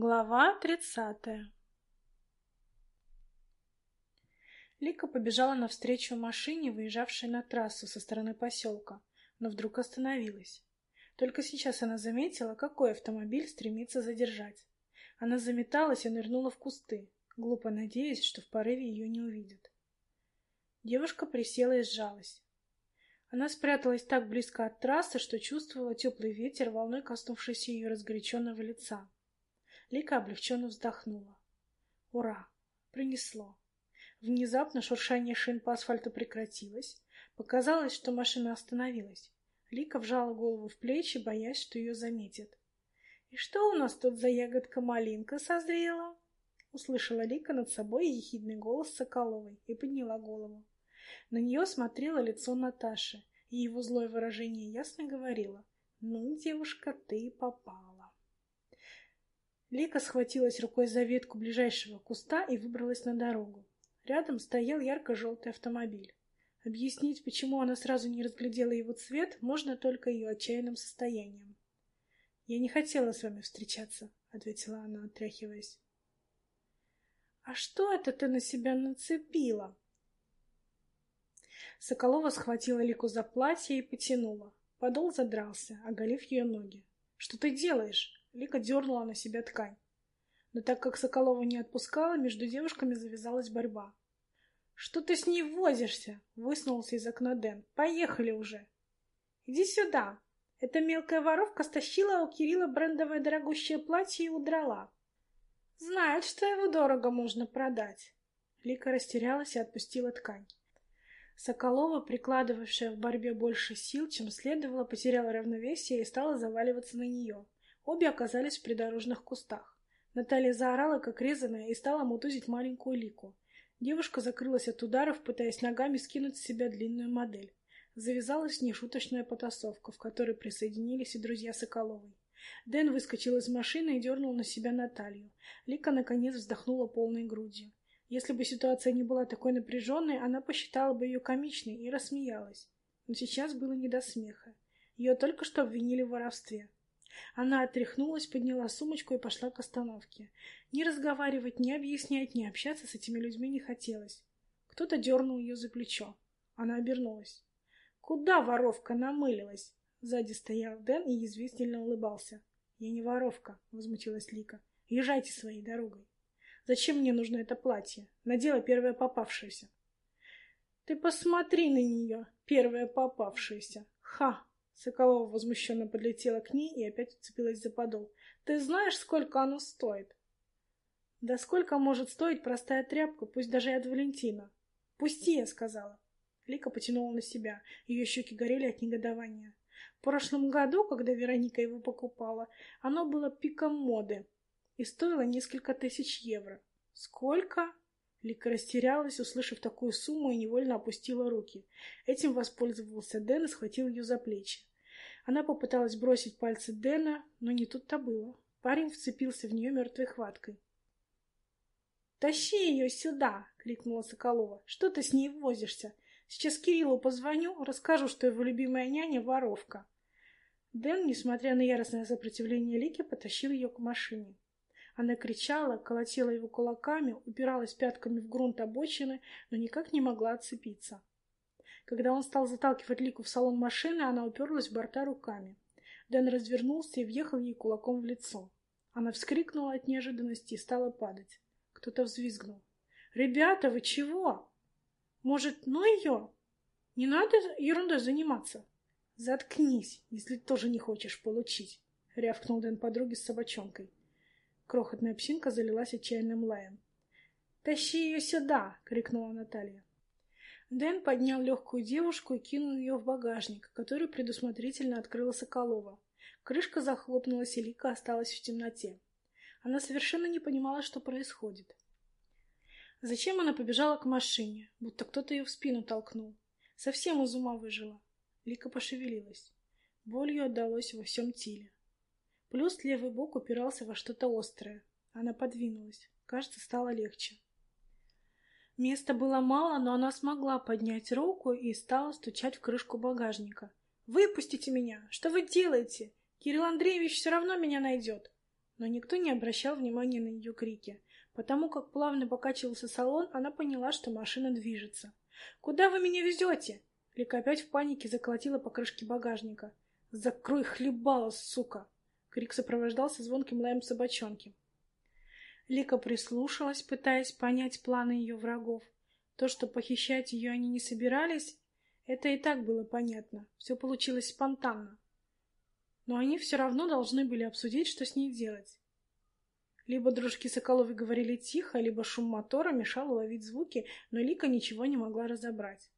Глава тридцатая Лика побежала навстречу машине, выезжавшей на трассу со стороны поселка, но вдруг остановилась. Только сейчас она заметила, какой автомобиль стремится задержать. Она заметалась и нырнула в кусты, глупо надеясь, что в порыве ее не увидят. Девушка присела и сжалась. Она спряталась так близко от трассы, что чувствовала теплый ветер, волной коснувшийся ее разгоряченного лица. Лика облегченно вздохнула. Ура! Принесло. Внезапно шуршание шин по асфальту прекратилось. Показалось, что машина остановилась. Лика вжала голову в плечи, боясь, что ее заметят. «И что у нас тут за ягодка-малинка созрела?» Услышала Лика над собой ехидный голос Соколовой и подняла голову. На нее смотрело лицо Наташи, и его злое выражение ясно говорило «Ну, девушка, ты попала». Лика схватилась рукой за ветку ближайшего куста и выбралась на дорогу. Рядом стоял ярко-желтый автомобиль. Объяснить, почему она сразу не разглядела его цвет, можно только ее отчаянным состоянием. «Я не хотела с вами встречаться», — ответила она, отряхиваясь. «А что это ты на себя нацепила?» Соколова схватила Лику за платье и потянула. Подол задрался, оголив ее ноги. «Что ты делаешь?» Лика дернула на себя ткань. Но так как Соколова не отпускала, между девушками завязалась борьба. «Что ты с ней возишься?» — высунулся из окна Дэн. «Поехали уже!» «Иди сюда!» Эта мелкая воровка стащила у Кирилла брендовое дорогущее платье и удрала. Знает, что его дорого можно продать. Лика растерялась и отпустила ткань. Соколова, прикладывавшая в борьбе больше сил, чем следовало, потеряла равновесие и стала заваливаться на нее. Обе оказались в придорожных кустах. Наталья заорала, как резаная, и стала мутузить маленькую лику. Девушка закрылась от ударов, пытаясь ногами скинуть с себя длинную модель. Завязалась нешуточная потасовка, в которой присоединились и друзья Соколовой. Дэн выскочил из машины и дернул на себя Наталью. Лика, наконец, вздохнула полной грудью. Если бы ситуация не была такой напряженной, она посчитала бы ее комичной и рассмеялась. Но сейчас было не до смеха. Ее только что обвинили в воровстве. Она отряхнулась, подняла сумочку и пошла к остановке. Ни разговаривать, ни объяснять, ни общаться с этими людьми не хотелось. Кто-то дернул ее за плечо. Она обернулась. «Куда воровка намылилась?» Сзади стоял Дэн и язвительно улыбался. «Я не воровка», — возмутилась Лика. «Езжайте своей дорогой. Зачем мне нужно это платье? Надела первое попавшееся». «Ты посмотри на нее, первая попавшаяся! Ха!» Соколова возмущенно подлетела к ней и опять уцепилась за подол. «Ты знаешь, сколько оно стоит?» «Да сколько может стоить простая тряпка, пусть даже и от Валентина?» «Пусти!» — я сказала. Лика потянула на себя. Ее щеки горели от негодования. В прошлом году, когда Вероника его покупала, оно было пиком моды и стоило несколько тысяч евро. «Сколько?» Лика растерялась, услышав такую сумму, и невольно опустила руки. Этим воспользовался Дэн и схватил ее за плечи. Она попыталась бросить пальцы Дэна, но не тут-то было. Парень вцепился в нее мертвой хваткой. «Тащи ее сюда!» — крикнула Соколова. «Что ты с ней возишься? Сейчас Кириллу позвоню, расскажу, что его любимая няня — воровка». Дэн, несмотря на яростное сопротивление Лики, потащил ее к машине. Она кричала, колотила его кулаками, упиралась пятками в грунт обочины, но никак не могла отцепиться. Когда он стал заталкивать Лику в салон машины, она уперлась в борта руками. Дэн развернулся и въехал ей кулаком в лицо. Она вскрикнула от неожиданности и стала падать. Кто-то взвизгнул. «Ребята, вы чего? Может, ну ее? Не надо ерундой заниматься?» «Заткнись, если тоже не хочешь получить», — рявкнул Дэн подруге с собачонкой. Крохотная псинка залилась отчаянным лаем. «Тащи ее сюда!» — крикнула Наталья. Дэн поднял легкую девушку и кинул ее в багажник, который предусмотрительно открыла Соколова. Крышка захлопнулась, и Лика осталась в темноте. Она совершенно не понимала, что происходит. Зачем она побежала к машине, будто кто-то ее в спину толкнул? Совсем из ума выжила. Лика пошевелилась. Болью отдалось во всем теле. Плюс левый бок упирался во что-то острое. Она подвинулась. Кажется, стало легче. Места было мало, но она смогла поднять руку и стала стучать в крышку багажника. «Выпустите меня! Что вы делаете? Кирилл Андреевич все равно меня найдет!» Но никто не обращал внимания на ее крики. Потому как плавно покачивался салон, она поняла, что машина движется. «Куда вы меня везете?» Лика опять в панике заколотила по крышке багажника. «Закрой хлебало, сука!» Крик сопровождался звонким лаем собачонки. Лика прислушалась, пытаясь понять планы ее врагов. То, что похищать ее они не собирались, это и так было понятно. Все получилось спонтанно. Но они все равно должны были обсудить, что с ней делать. Либо дружки Соколовой говорили тихо, либо шум мотора мешал уловить звуки, но Лика ничего не могла разобрать.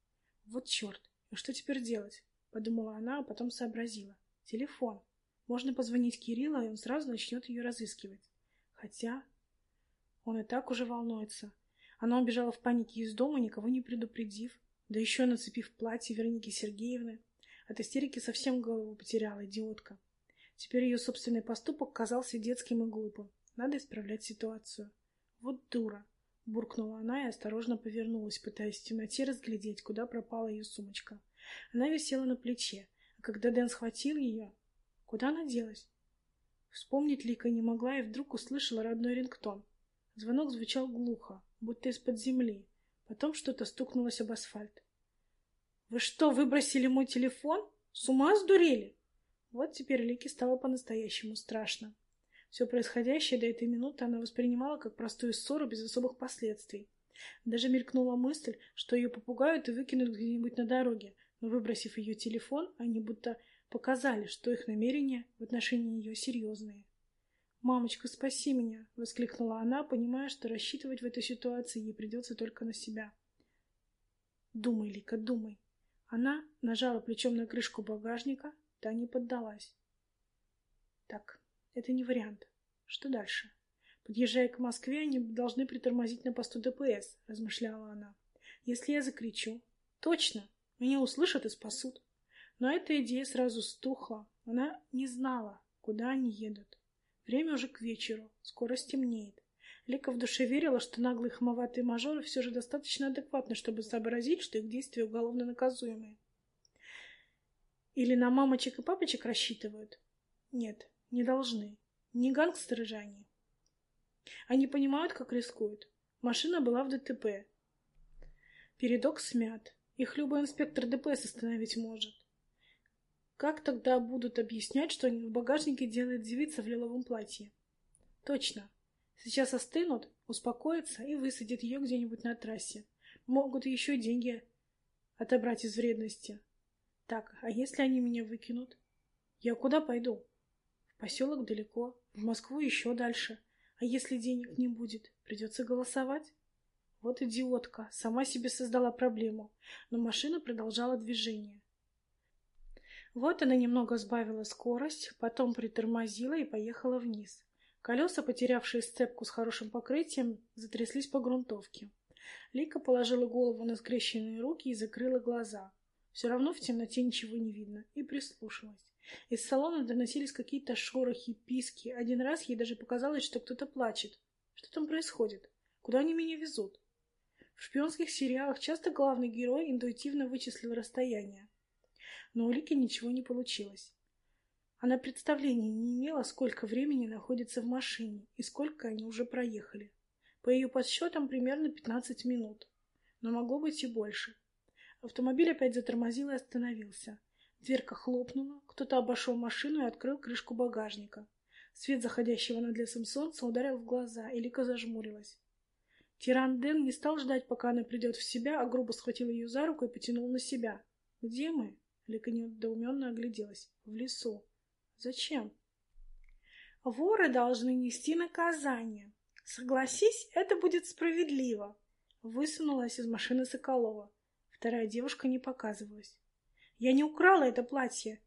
«Вот черт! И что теперь делать?» — подумала она, а потом сообразила. «Телефон. Можно позвонить Кириллу, и он сразу начнет ее разыскивать. Хотя он и так уже волнуется. Она убежала в панике из дома, никого не предупредив, да еще нацепив платье Вероники Сергеевны. От истерики совсем голову потеряла, идиотка. Теперь ее собственный поступок казался детским и глупым. Надо исправлять ситуацию. Вот дура. Буркнула она и осторожно повернулась, пытаясь в темноте разглядеть, куда пропала ее сумочка. Она висела на плече, а когда Дэн схватил ее... Куда она делась? Вспомнить Лика не могла и вдруг услышала родной рингтон. Звонок звучал глухо, будто из-под земли. Потом что-то стукнулось об асфальт. «Вы что, выбросили мой телефон? С ума сдурели?» Вот теперь Лике стало по-настоящему страшно. Все происходящее до этой минуты она воспринимала как простую ссору без особых последствий. Даже мелькнула мысль, что ее попугают и выкинут где-нибудь на дороге, но, выбросив ее телефон, они будто показали, что их намерения в отношении ее серьезные. «Мамочка, спаси меня!» — воскликнула она, понимая, что рассчитывать в этой ситуации ей придется только на себя. «Думай, Лика, думай!» Она нажала плечом на крышку багажника, та не поддалась. «Так, это не вариант. Что дальше?» «Подъезжая к Москве, они должны притормозить на посту ДПС», — размышляла она. «Если я закричу...» «Точно! Меня услышат и спасут!» Но эта идея сразу стухла. Она не знала, куда они едут. Время уже к вечеру, скоро стемнеет. Лика в душе верила, что наглые хамоватые мажоры все же достаточно адекватны, чтобы сообразить, что их действия уголовно наказуемые. Или на мамочек и папочек рассчитывают? Нет, не должны. Не гангстеры же они. Они понимают, как рискуют. Машина была в ДТП. Передок смят. Их любой инспектор ДПС остановить может. Как тогда будут объяснять, что в багажнике делает девица в лиловом платье? Точно. Сейчас остынут, успокоятся и высадят ее где-нибудь на трассе. Могут еще деньги отобрать из вредности. Так, а если они меня выкинут? Я куда пойду? В поселок далеко, в Москву еще дальше. А если денег не будет, придется голосовать? Вот идиотка, сама себе создала проблему. Но машина продолжала движение. Вот она немного сбавила скорость, потом притормозила и поехала вниз. Колеса, потерявшие сцепку с хорошим покрытием, затряслись по грунтовке. Лика положила голову на скрещенные руки и закрыла глаза. Все равно в темноте ничего не видно, и прислушалась. Из салона доносились какие-то шорохи, писки. Один раз ей даже показалось, что кто-то плачет. Что там происходит? Куда они меня везут? В шпионских сериалах часто главный герой интуитивно вычислил расстояние но у Лики ничего не получилось. Она представления не имела, сколько времени находится в машине и сколько они уже проехали. По ее подсчетам, примерно 15 минут. Но могло быть и больше. Автомобиль опять затормозил и остановился. Дверка хлопнула, кто-то обошел машину и открыл крышку багажника. Свет заходящего над лесом солнца ударил в глаза, и Лика зажмурилась. Тиран Дэн не стал ждать, пока она придет в себя, а грубо схватил ее за руку и потянул на себя. «Где мы?» Лика недоуменно огляделась. В лесу. Зачем? Воры должны нести наказание. Согласись, это будет справедливо. Высунулась из машины Соколова. Вторая девушка не показывалась. Я не украла это платье.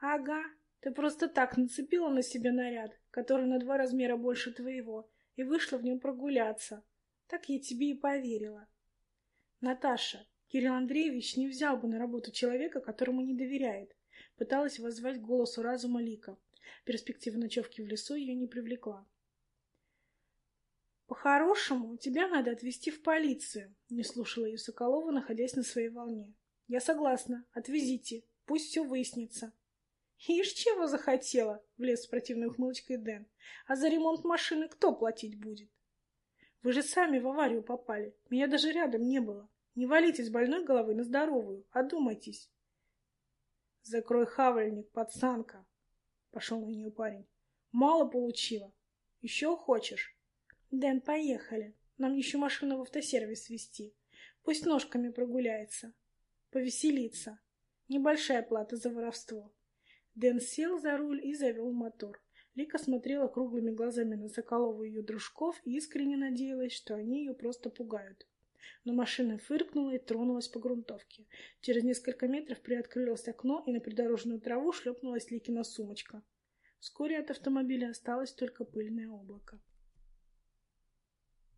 Ага, ты просто так нацепила на себя наряд, который на два размера больше твоего, и вышла в нем прогуляться. Так я тебе и поверила. Наташа, Кирилл Андреевич не взял бы на работу человека, которому не доверяет. Пыталась воззвать голосу разума Лика. Перспектива ночевки в лесу ее не привлекла. «По-хорошему, тебя надо отвезти в полицию», — не слушала ее Соколова, находясь на своей волне. «Я согласна. Отвезите. Пусть все выяснится». Ишь, чего захотела, влез с противной ухмылочкой Дэн. А за ремонт машины кто платить будет? Вы же сами в аварию попали. Меня даже рядом не было. Не валите с больной головы на здоровую. Одумайтесь. Закрой хавальник, пацанка. Пошел на нее парень. Мало получила. Еще хочешь? Дэн, поехали. Нам еще машину в автосервис везти. Пусть ножками прогуляется. Повеселится. Небольшая плата за воровство. Дэн сел за руль и завел мотор. Лика смотрела круглыми глазами на Соколову и ее дружков и искренне надеялась, что они ее просто пугают. Но машина фыркнула и тронулась по грунтовке. Через несколько метров приоткрылось окно, и на придорожную траву шлепнулась Ликина сумочка. Вскоре от автомобиля осталось только пыльное облако.